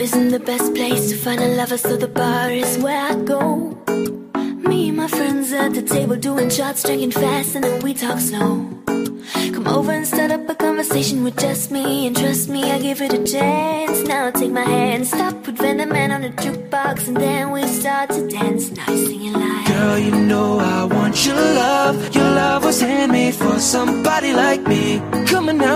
isn't the best place to find a lover, so the bar is where I go. Me and my friends at the table doing shots, drinking fast, and then we talk slow. Come over and start up a conversation with just me, and trust me, I give it a chance. Now take my hand, stop, put Van the Man on the jukebox, and then we start to dance. Now you're singing like, Girl, you know I want your love. Your love was handmade for somebody like me.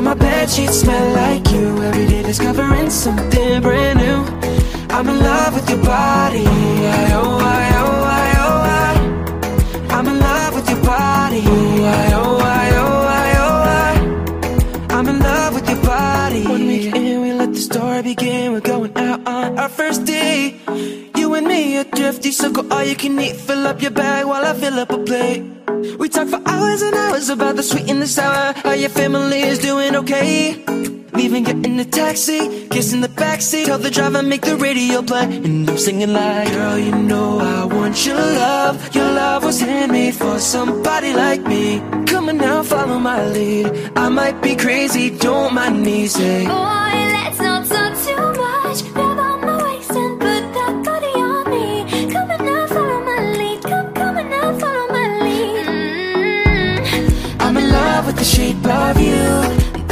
Now my bed sheets smell like you. Every day discovering something brand new. I'm in love with your body. I, oh, I, oh, I, oh, I. I'm in love with your body. I, oh, I, oh, I, oh, I. I'm in love with your body. One week in, we let the story begin. We're going out on our first date. Me thrifty, so go all you can eat. Fill up your bag while I fill up a plate. We talk for hours and hours about the sweet and the sour. How your family is doing okay. Leaving, get in the taxi, kiss in the backseat. Tell the driver, make the radio play. And I'm singing like, Girl, you know I want your love. Your love was handmade for somebody like me. Come on now, follow my lead. I might be crazy, don't mind me. Say, Boy,